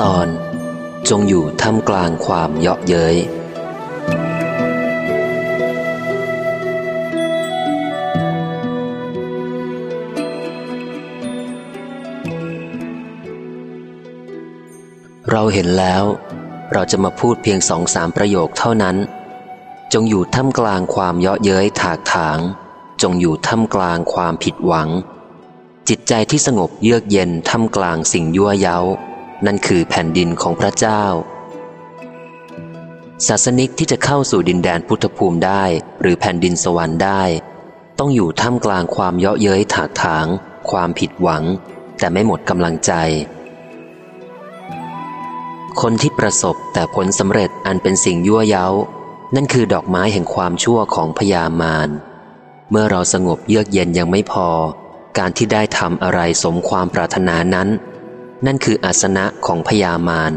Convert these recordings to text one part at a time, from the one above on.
ตอนจงอยู่ท่ามกลางความเยาะเย้ยเราเห็นแล้ว เราจะมาพูดเพียงสองสามประโยคเท่านั้น จงอยู่ท่ามกลางความเยาะเย้ยถากถาง จงอยู่ท่ามกลางความผิดหวัง จิตใจที่สงบเยือกเย็นท่ามกลางสิ่งยั่วเย้า นั่นคือแผ่นดินของพระเจ้า ศาสนิกที่จะเข้าสู่ดินแดนพุทธภูมิได้ หรือแผ่นดินสวรรค์ได้ ต้องอยู่ท่ามกลางความเยาะเย้ยถากถาง ความผิดหวัง แต่ไม่หมดกำลังใจ คนที่ประสบแต่ผลสำเร็จอันเป็นสิ่งยั่วเย้า นั่นคือดอกไม้แห่งความชั่วของพยามารเมื่อเราสงบเยือกเย็นยังไม่พอ การที่ได้ทำอะไรสมความปรารถนานั้น นั่นคืออาสนะของพยามาร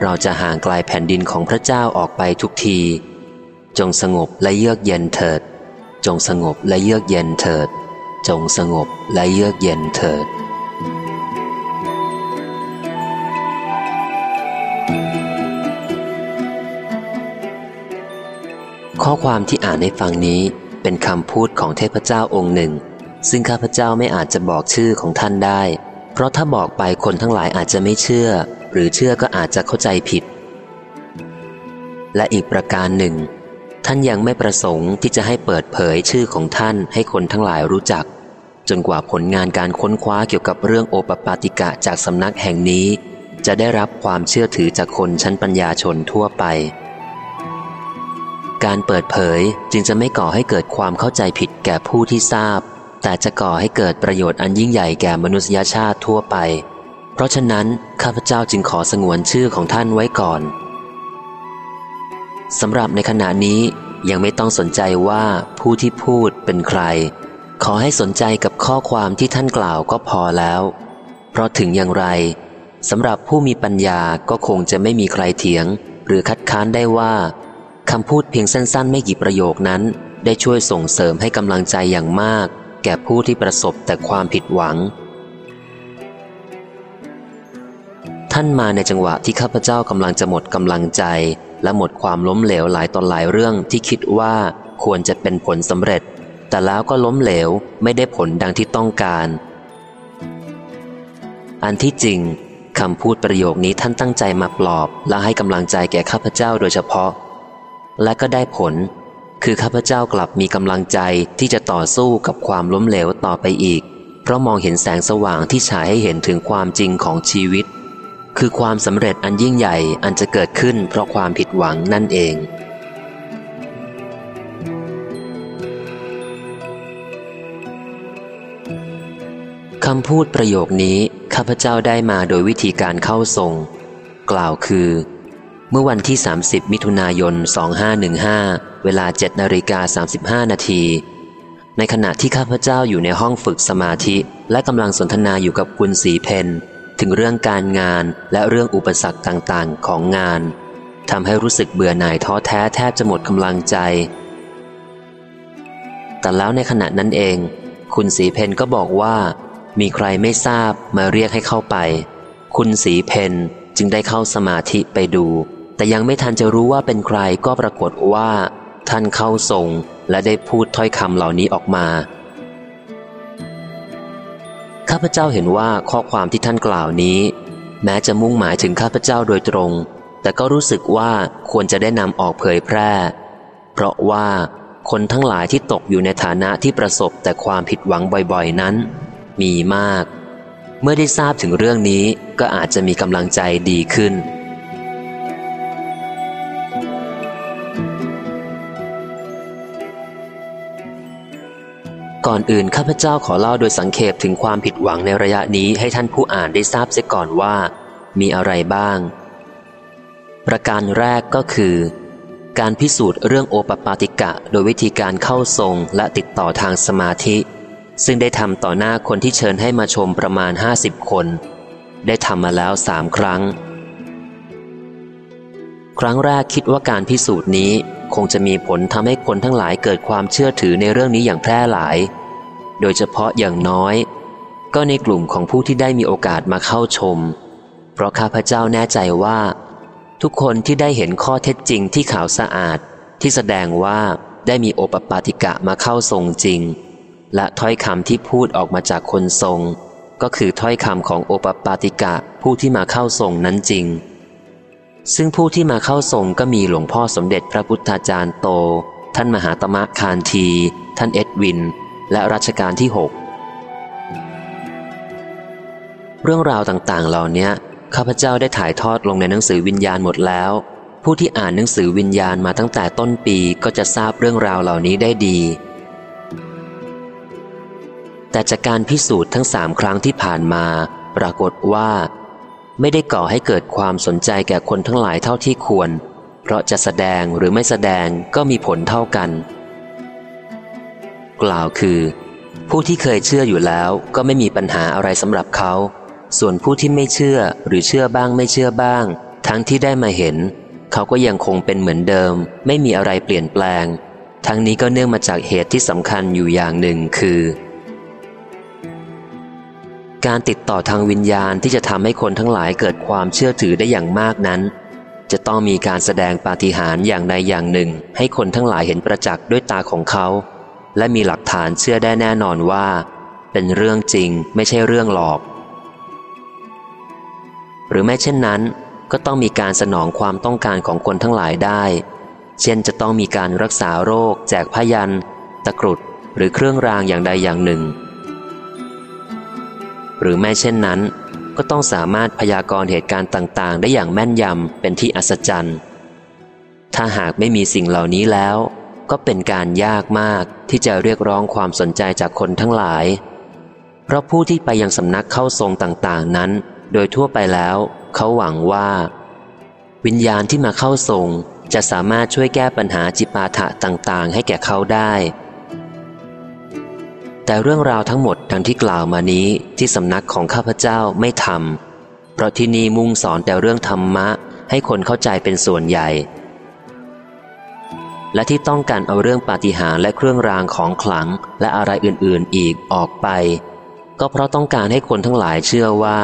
เราจะห่างไกลแผ่นดินของพระเจ้าออกไปทุกที จงสงบและเยือกเย็นเถิด จงสงบและเยือกเย็นเถิด จงสงบและเยือกเย็นเถิดข้อความที่อ่านในฟังนี้ เป็นคำพูดของเทพเจ้าองค์หนึ่ง ซึ่งข้าพเจ้าไม่อาจจะบอกชื่อของท่านได้ เพราะถ้าบอกไปคนทั้งหลายอาจจะไม่เชื่อ หรือเชื่อก็อาจจะเข้าใจผิด และอีกประการหนึ่ง ท่านยังไม่ประสงค์ที่จะให้เปิดเผยชื่อของท่านให้คนทั้งหลายรู้จัก จนกว่าผลงานการค้นคว้าเกี่ยวกับเรื่องโอปปาติกะจากสำนักแห่งนี้ จะได้รับความเชื่อถือจากคนชั้นปัญญาชนทั่วไป การเปิดเผยจึงจะไม่ก่อให้เกิดความเข้าใจผิดแก่ผู้ที่ทราบ แต่จะก่อให้เกิดประโยชน์อันยิ่งใหญ่แก่มนุษยชาติทั่วไป เพราะฉะนั้นข้าพเจ้าจึงขอสงวนชื่อของท่านไว้ก่อนสำหรับในขณะนี้ยังไม่ต้องสนใจว่าผู้ที่พูดเป็นใคร ขอให้สนใจกับข้อความที่ท่านกล่าวก็พอแล้ว เพราะถึงอย่างไรสำหรับผู้มีปัญญาก็คงจะไม่มีใครเถียง หรือคัดค้านได้ว่า คำพูดเพียงสั้น ๆ ไม่กี่ประโยคนั้น ได้ช่วยส่งเสริมให้กำลังใจอย่างมาก แก่ผู้ที่ประสบแต่ความผิดหวัง ท่านมาในจังหวะที่ข้าพเจ้ากำลังจะหมดกำลังใจ และหมดความล้มเหลวหลายตอนหลายเรื่องที่คิดว่าควรจะเป็นผลสำเร็จ แต่แล้วก็ล้มเหลวไม่ได้ผลดังที่ต้องการ อันที่จริงคำพูดประโยคนี้ท่านตั้งใจมาปลอบ และให้กำลังใจแก่ข้าพเจ้าโดยเฉพาะ และก็ได้ผล คือข้าพเจ้ากลับมีกำลังใจที่จะต่อสู้กับความล้มเหลวต่อไปอีก เพราะมองเห็นแสงสว่างที่ฉายให้เห็นถึงความจริงของชีวิต คือความสำเร็จอันยิ่งใหญ่อันจะเกิดขึ้นเพราะความผิดหวังนั่นเองคำพูดประโยคนี้ข้าพเจ้าได้มาโดยวิธีการเข้าทรง กล่าวคือ เมื่อวันที่ 30 มิถุนายน 2515 เวลา7นาฬิกา35 นาที ในขณะที่ข้าพเจ้าอยู่ในห้องฝึกสมาธิ และกำลังสนทนาอยู่กับคุณสีเพนถึงเรื่องการงานและเรื่องอุปสรรคต่างๆ ของงานทำให้รู้สึกเบื่อหน่ายท้อแท้แทบจะหมดกำลังใจ แต่แล้วในขณะนั้นเอง คุณสีเพนก็บอกว่า มีใครไม่ทราบมาเรียกให้เข้าไป คุณสีเพนจึงได้เข้าสมาธิไปดู แต่ยังไม่ทันจะรู้ว่าเป็นใครก็ปรากฏว่า ท่านเข้าทรงและได้พูดถ้อยคำเหล่านี้ออกมา ข้าพเจ้าเห็นว่าข้อความที่ท่านกล่าวนี้ แม้จะมุ่งหมายถึงข้าพเจ้าโดยตรง แต่ก็รู้สึกว่าควรจะได้นำออกเผยแพร่ เพราะว่าคนทั้งหลายที่ตกอยู่ในฐานะที่ประสบแต่ความผิดหวังบ่อยๆนั้น มีมาก เมื่อได้ทราบถึงเรื่องนี้ก็อาจจะมีกำลังใจดีขึ้น ก่อนอื่นข้าพเจ้าขอเล่าโดยสังเขปถึงความผิดหวังในระยะนี้ให้ท่านผู้อ่านได้ทราบเสียก่อนว่า มีอะไรบ้าง ประการแรกก็คือ การพิสูจน์เรื่องโอปปาติกะ โดยวิธีการเข้าทรงและติดต่อทางสมาธิ ซึ่งได้ทำต่อหน้าคนที่เชิญให้มาชมประมาณห้าสิบคน ได้ทำมาแล้วสามครั้ง ครั้งแรกคิดว่าการพิสูจน์นี้ คงจะมีผลทำให้คนทั้งหลายเกิดความเชื่อถือในเรื่องนี้อย่างแพร่หลาย โดยเฉพาะอย่างน้อย ก็ในกลุ่มของผู้ที่ได้มีโอกาสมาเข้าชม เพราะข้าพเจ้าแน่ใจว่า ทุกคนที่ได้เห็นข้อเท็จจริงที่ขาวสะอาด ที่แสดงว่าได้มีโอปปาติกะมาเข้าทรงจริง และถ้อยคำที่พูดออกมาจากคนทรง ก็คือถ้อยคำของโอปปาติกะผู้ที่มาเข้าทรงนั้นจริง ซึ่งผู้ที่มาเข้าทรงก็มีหลวงพ่อสมเด็จพระพุทธาจารย์โต ท่านมหาตมะคานที ท่านเอ็ดวิน และรัชกาลที่หกเรื่องราวต่างๆ เหล่านี้ข้าพเจ้าได้ถ่ายทอดลงในหนังสือวิญญาณหมดแล้ว ผู้ที่อ่านหนังสือวิญญาณมาตั้งแต่ต้นปีก็จะทราบเรื่องราวเหล่านี้ได้ดี แต่จากการพิสูจน์ทั้งสามครั้งที่ผ่านมา ปรากฏว่า ไม่ได้ก่อให้เกิดความสนใจแก่คนทั้งหลายเท่าที่ควร เพราะจะแสดงหรือไม่แสดงก็มีผลเท่ากัน กล่าวคือ ผู้ที่เคยเชื่ออยู่แล้วก็ไม่มีปัญหาอะไรสำหรับเขา ส่วนผู้ที่ไม่เชื่อหรือเชื่อบ้างไม่เชื่อบ้าง ทั้งที่ได้มาเห็น เขาก็ยังคงเป็นเหมือนเดิม ไม่มีอะไรเปลี่ยนแปลง ทั้งนี้ก็เนื่องมาจากเหตุที่สำคัญอยู่อย่างหนึ่งคือ การติดต่อทางวิญญาณที่จะทำให้คนทั้งหลายเกิดความเชื่อถือได้อย่างมากนั้น จะต้องมีการแสดงปาฏิหาริย์อย่างใดอย่างหนึ่ง ให้คนทั้งหลายเห็นประจักษ์ด้วยตาของเขา และมีหลักฐานเชื่อได้แน่นอนว่า เป็นเรื่องจริงไม่ใช่เรื่องหลอก หรือไม่เช่นนั้น ก็ต้องมีการสนองความต้องการของคนทั้งหลายได้ เช่นจะต้องมีการรักษาโรค แจกพยันตะกรุดหรือเครื่องรางอย่างใดอย่างหนึ่ง หรือไม่เช่นนั้น ก็ต้องสามารถพยากรณ์เหตุการณ์ต่างๆ ได้อย่างแม่นยำเป็นที่อัศจรรย์ ถ้าหากไม่มีสิ่งเหล่านี้แล้ว ก็เป็นการยากมากที่จะเรียกร้องความสนใจจากคนทั้งหลาย เพราะผู้ที่ไปยังสำนักเข้าทรงต่างๆ นั้น โดยทั่วไปแล้ว เขาหวังว่า วิญญาณที่มาเข้าทรงจะสามารถช่วยแก้ปัญหาจิปาถะต่างๆ ให้แก่เขาได้ แต่เรื่องราวทั้งหมดดังที่กล่าวมานี้ที่สำนักของข้าพเจ้าไม่ทำเพราะที่นี่มุ่งสอนแต่เรื่องธรรมะ ให้คนเข้าใจเป็นส่วนใหญ่ และที่ต้องการเอาเรื่องปาฏิหาริย์และเครื่องรางของขลังและอะไรอื่นๆอีกออกไป ก็เพราะต้องการให้คนทั้งหลายเชื่อว่า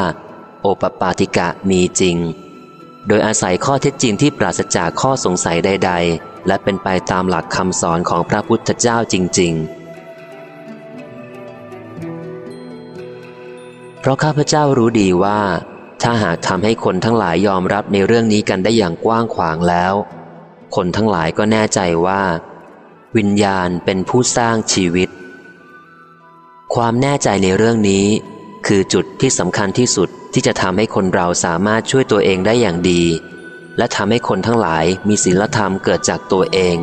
โอปปาติกะมีจริง โดยอาศัยข้อเท็จจริงที่ปราศจากข้อสงสัยใด ๆ และเป็นไปตามหลักคำสอนของพระพุทธเจ้าจริง ๆ ราะข้าพเจ้ารู้ดีว่า ถ้าหากทำให้คนทั้งหลายยอมรับในเรื่องนี้กันได้อย่างกว้างขวางแล้ว คนทั้งหลายก็แน่ใจว่า วิญญาณเป็นผู้สร้างชีวิต ความแน่ใจในเรื่องนี้ คือจุดที่สำคัญที่สุดที่จะทำให้คนเราสามารถช่วยตัวเองได้อย่างดี และทำให้คนทั้งหลายมีศีลธรรมเกิดจากตัวเอง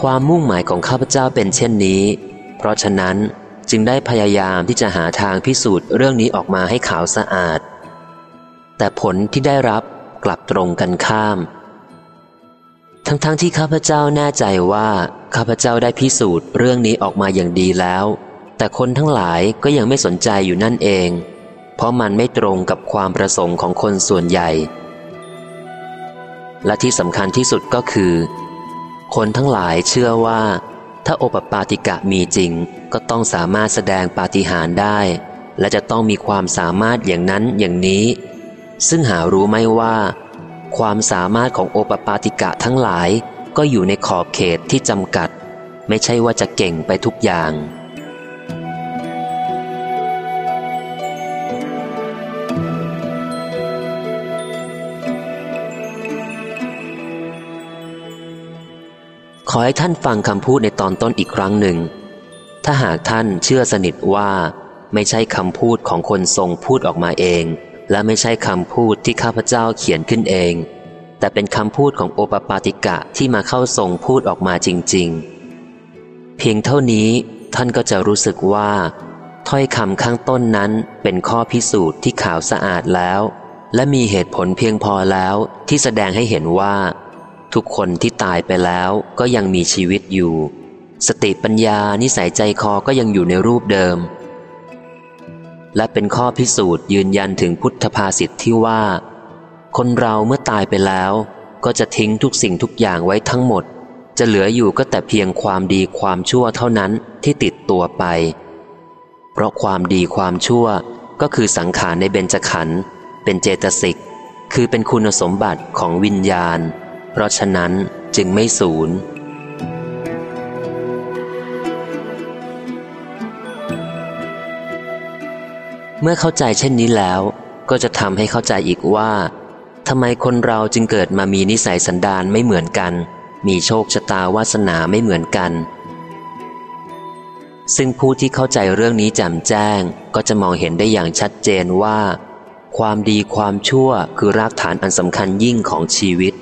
ความมุ่งหมายของข้าพเจ้าเป็นเช่นนี้ เพราะฉะนั้นจึงได้พยายามที่จะหาทางพิสูจน์เรื่องนี้ออกมาให้ขาวสะอาด แต่ผลที่ได้รับกลับตรงกันข้าม ทั้งๆทที่ข้าพเจ้าแน่ใจว่าข้าพเจ้าได้พิสูจน์เรื่องนี้ออกมาอย่างดีแล้ว แต่คนทั้งหลายก็ยังไม่สนใจอยู่นั่นเอง เพราะมันไม่ตรงกับความประสงค์ของคนส่วนใหญ่ และที่สำคัญที่สุดก็คือ คนทั้งหลายเชื่อว่า ถ้าโอปปาติกะมีจริง ก็ต้องสามารถแสดงปาฏิหาริย์ได้ และจะต้องมีความสามารถอย่างนั้นอย่างนี้ ซึ่งหารู้ไม่ว่า ความสามารถของโอปปาติกะทั้งหลายก็อยู่ในขอบเขตที่จำกัด ไม่ใช่ว่าจะเก่งไปทุกอย่าง อให้ท่านฟังคำพูดในตอนต้นอีกครั้งหนึ่ง ถ้าหากท่านเชื่อสนิทว่าไม่ใช่คำพูดของคนทรงพูดออกมาเอง และไม่ใช่คำพูดที่ข้าพเจ้าเขียนขึ้นเอง แต่เป็นคำพูดของโอปปาติกะที่มาเข้าทรงพูดออกมาจริง ๆ เพียงเท่านี้ท่านก็จะรู้สึกว่า ถ้อยคำข้างต้นนั้นเป็นข้อพิสูจน์ที่ขาวสะอาดแล้ว และมีเหตุผลเพียงพอแล้วที่แสดงให้เห็นว่า ทุกคนที่ตายไปแล้วก็ยังมีชีวิตอยู่ สติปัญญานิสัยใจคอก็ยังอยู่ในรูปเดิม และเป็นข้อพิสูจน์ยืนยันถึงพุทธภาษิตที่ว่า คนเราเมื่อตายไปแล้ว ก็จะทิ้งทุกสิ่งทุกอย่างไว้ทั้งหมด จะเหลืออยู่ก็แต่เพียงความดีความชั่วเท่านั้นที่ติดตัวไป เพราะความดีความชั่วก็คือสังขารในเบญจขันธ์เป็นเจตสิกคือเป็นคุณสมบัติของวิญญาณ เพราะฉะนั้นจึงไม่สูญเมื่อเข้าใจเช่นนี้แล้ว ก็จะทำให้เข้าใจอีกว่าทำไมคนเราจึงเกิดมามีนิสัยสันดานไม่เหมือนกัน มีโชคชะตาวาสนาไม่เหมือนกัน ซึ่งผู้ที่เข้าใจเรื่องนี้แจ่มแจ้ง ก็จะมองเห็นได้อย่างชัดเจนว่า ความดีความชั่วคือรากฐานอันสำคัญยิ่งของชีวิต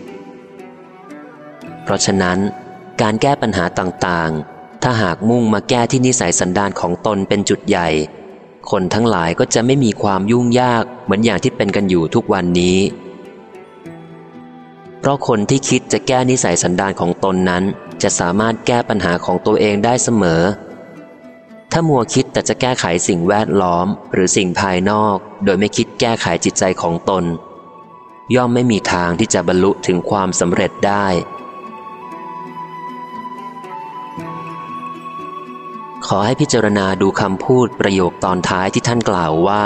เพราะฉะนั้น การแก้ปัญหาต่างๆ ถ้าหากมุ่งมาแก้ที่นิสัยสันดานของตนเป็นจุดใหญ่ คนทั้งหลายก็จะไม่มีความยุ่งยากเหมือนอย่างที่เป็นกันอยู่ทุกวันนี้ เพราะคนที่คิดจะแก้นิสัยสันดานของตนนั้น จะสามารถแก้ปัญหาของตัวเองได้เสมอ ถ้ามัวคิดแต่จะแก้ไขสิ่งแวดล้อม หรือสิ่งภายนอก โดยไม่คิดแก้ไขจิตใจของตนย่อมไม่มีทางที่จะบรรลุถึงความสำเร็จได้ อให้พิจารณาดูคำพูดประโยคตอนท้ายที่ท่านกล่าวว่า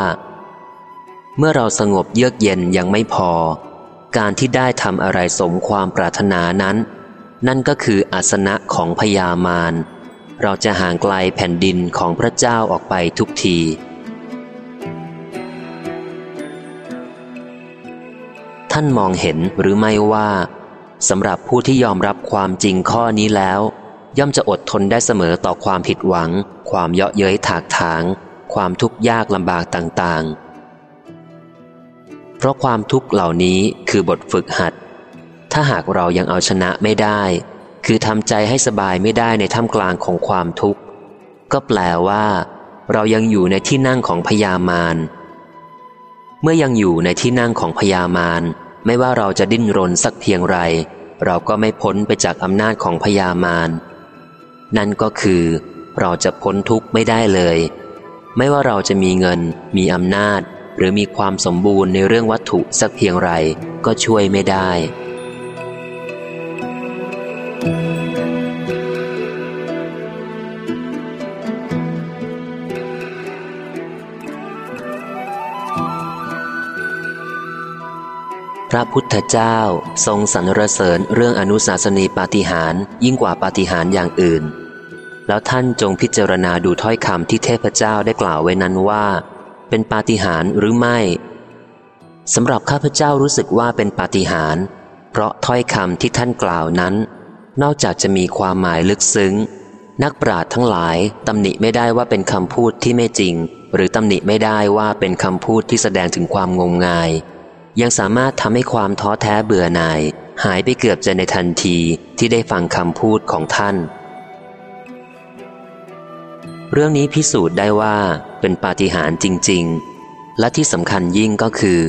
เมื่อเราสงบเยือกเย็นยังไม่พอ การที่ได้ทำอะไรสมความปรารถนานั้น นั่นก็คืออาสนะของพญามารเราจะห่างไกลแผ่นดินของพระเจ้าออกไปทุกทีท่านมองเห็นหรือไม่ว่าสำหรับผู้ที่ยอมรับความจริงข้อนี้แล้ว ย่อมจะอดทนได้เสมอต่อความผิดหวัง ความเยาะเย้ยถากถาง ความทุกข์ยากลำบากต่างๆ เพราะความทุกข์เหล่านี้คือบทฝึกหัด ถ้าหากเรายังเอาชนะไม่ได้ คือทำใจให้สบายไม่ได้ในท่ามกลางของความทุกข์ ก็แปลว่า เรายังอยู่ในที่นั่งของพยามารเมื่อยังอยู่ในที่นั่งของพยามารไม่ว่าเราจะดิ้นรนสักเพียงไร เราก็ไม่พ้นไปจากอำนาจของพยามาร นั่นก็คือ เราจะพ้นทุกข์ไม่ได้เลย ไม่ว่าเราจะมีเงิน มีอำนาจ หรือมีความสมบูรณ์ในเรื่องวัตถุสักเพียงไรก็ช่วยไม่ได้ ระพุทธเจ้าทรงสรรเสริญเรื่องอนุสาสนีปาฏิหาริย์ยิ่งกว่าปาฏิหาริย์อย่างอื่น แล้วท่านจงพิจารณาดูถ้อยคำที่เทพเจ้าได้กล่าวไว้นั้นว่า เป็นปาฏิหาริย์หรือไม่สำหรับข้าพเจ้ารู้สึกว่าเป็นปาฏิหาริย์เพราะถ้อยคำที่ท่านกล่าวนั้น นอกจากจะมีความหมายลึกซึ้ง นักปราชญ์ทั้งหลายตำหนิไม่ได้ว่าเป็นคำพูดที่ไม่จริง หรือตำหนิไม่ได้ว่าเป็นคำพูดที่แสดงถึงความงมงาย ยังสามารถทำให้ความท้อแท้เบื่อหน่าย หายไปเกือบจะในทันทีที่ได้ฟังคำพูดของท่าน เรื่องนี้พิสูจน์ได้ว่าเป็นปาฏิหาริย์จริง ๆ และที่สำคัญยิ่งก็คือ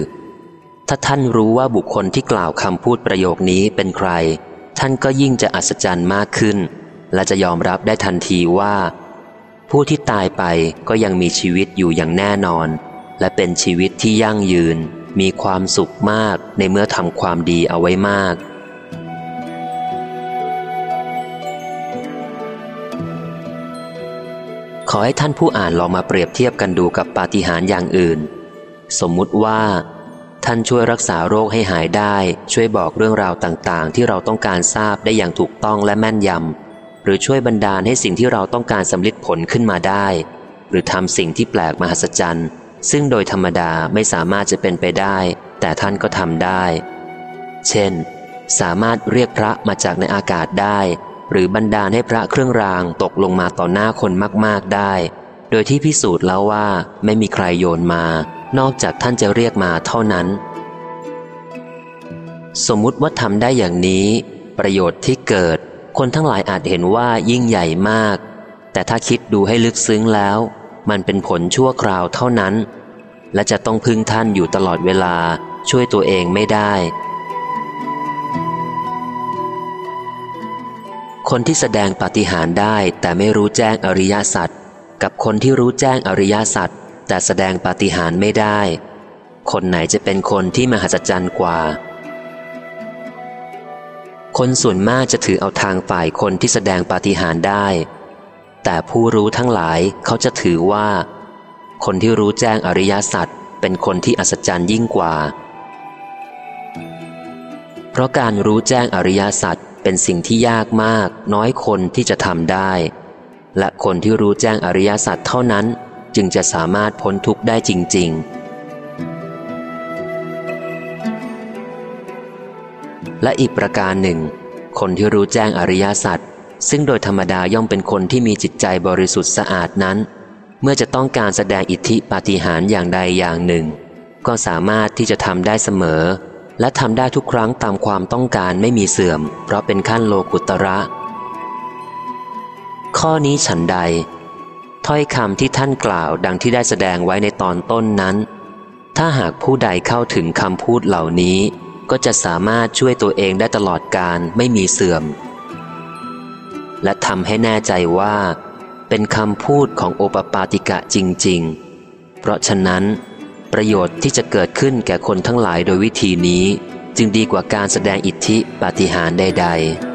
ถ้าท่านรู้ว่าบุคคลที่กล่าวคำพูดประโยคนี้เป็นใคร ท่านก็ยิ่งจะอัศจรรย์มากขึ้น และจะยอมรับได้ทันทีว่า ผู้ที่ตายไปก็ยังมีชีวิตอยู่อย่างแน่นอน และเป็นชีวิตที่ยั่งยืน มีความสุขมากในเมื่อทำความดีเอาไว้มาก ขอให้ท่านผู้อ่านลองมาเปรียบเทียบกันดูกับปาฏิหาริย์อย่างอื่น สมมุติว่า ท่านช่วยรักษาโรคให้หายได้ ช่วยบอกเรื่องราวต่างๆ ที่เราต้องการทราบได้อย่างถูกต้องและแม่นยำหรือช่วยบันดาลให้สิ่งที่เราต้องการสำลิดผลขึ้นมาได้ หรือทำสิ่งที่แปลกมหัศจรรย์ ซึ่งโดยธรรมดาไม่สามารถจะเป็นไปได้ แต่ท่านก็ทำได้ เช่น สามารถเรียกพระมาจากในอากาศได้ หรือบันดาลให้พระเครื่องรางตกลงมาต่อหน้าคนมาก ๆได้ โดยที่พิสูจน์แล้วว่าไม่มีใครโยนมา นอกจากท่านจะเรียกมาเท่านั้น สมมุติว่าทำได้อย่างนี้ ประโยชน์ที่เกิด คนทั้งหลายอาจเห็นว่ายิ่งใหญ่มาก แต่ถ้าคิดดูให้ลึกซึ้งแล้ว มันเป็นผลชั่วคราวเท่านั้น และจะต้องพึ่งท่านอยู่ตลอดเวลาช่วยตัวเองไม่ได้ คนที่แสดงปาฏิหาริย์ได้แต่ไม่รู้แจ้งอริยสัจกับคนที่รู้แจ้งอริยสัจแต่แสดงปาฏิหาริย์ไม่ได้ คนไหนจะเป็นคนที่มหัศจรรย์กว่า คนส่วนมากจะถือเอาทางฝ่ายคนที่แสดงปาฏิหาริย์ได้ แต่ผู้รู้ทั้งหลายเขาจะถือว่า คนที่รู้แจ้งอริยสัจเป็นคนที่อัศจรรย์ยิ่งกว่า เพราะการรู้แจ้งอริยสัจเป็นสิ่งที่ยากมาก น้อยคนที่จะทำได้ และคนที่รู้แจ้งอริยสัจเท่านั้น จึงจะสามารถพ้นทุกข์ได้จริง ๆและอีกประการหนึ่ง คนที่รู้แจ้งอริยสัจ ซึ่งโดยธรรมดาย่อมเป็นคนที่มีจิตใจบริสุทธิ์สะอาดนั้น เมื่อจะต้องการแสดงอิทธิปาฏิหาริย์อย่างใดอย่างหนึ่ง ก็สามารถที่จะทำได้เสมอ และทำได้ทุกครั้งตามความต้องการไม่มีเสื่อม เพราะเป็นขั้นโลกุตระ ข้อนี้ฉันใด ถ้อยคำที่ท่านกล่าวดังที่ได้แสดงไว้ในตอนต้นนั้น ถ้าหากผู้ใดเข้าถึงคำพูดเหล่านี้ ก็จะสามารถช่วยตัวเองได้ตลอดการไม่มีเสื่อม และทำให้แน่ใจว่า เป็นคำพูดของโอปปาติกะจริง ๆ เพราะฉะนั้น ประโยชน์ที่จะเกิดขึ้นแก่คนทั้งหลายโดยวิธีนี้ จึงดีกว่าการแสดงอิทธิปาฏิหาริย์ใด ๆ